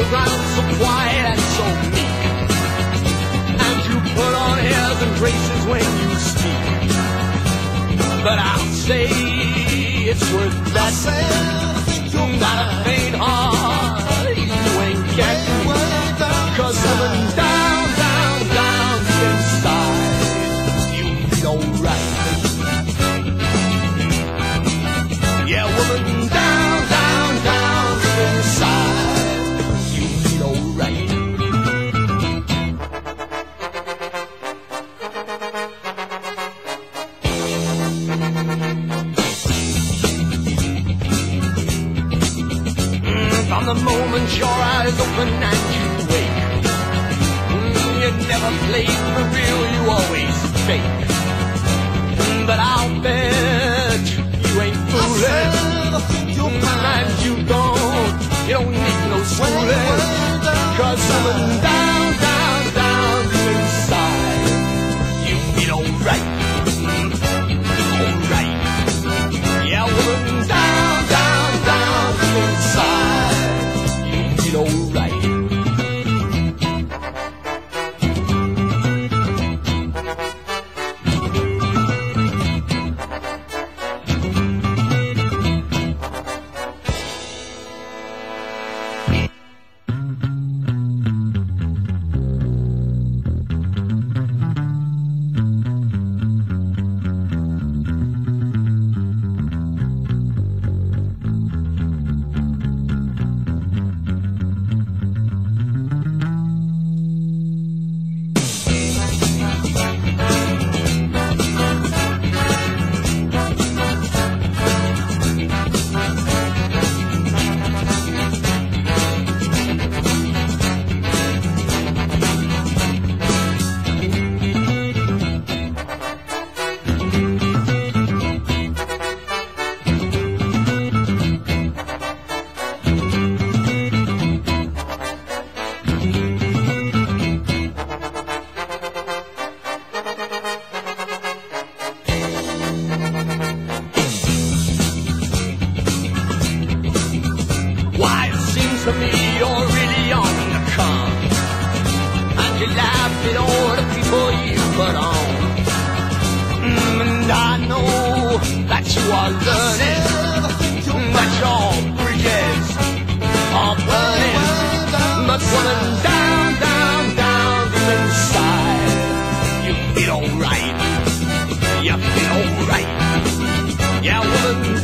around so quiet and so meek. And you put on airs and graces when you speak. But I'll say it's worth that. You got a faint heart, From the moment your eyes open and you wake, mm, you never played for real, you always fake. Mm, But I'll bet you ain't fooling, Mm, and you don't, you don't need no schooling. Cause coming down, to me you're really on the come. And you laugh at all the people you put on. Mm, and I know that you are learning, mm, that your bridges are burning, but running down, down, down from inside. You feel alright, you feel alright. Yeah, woman.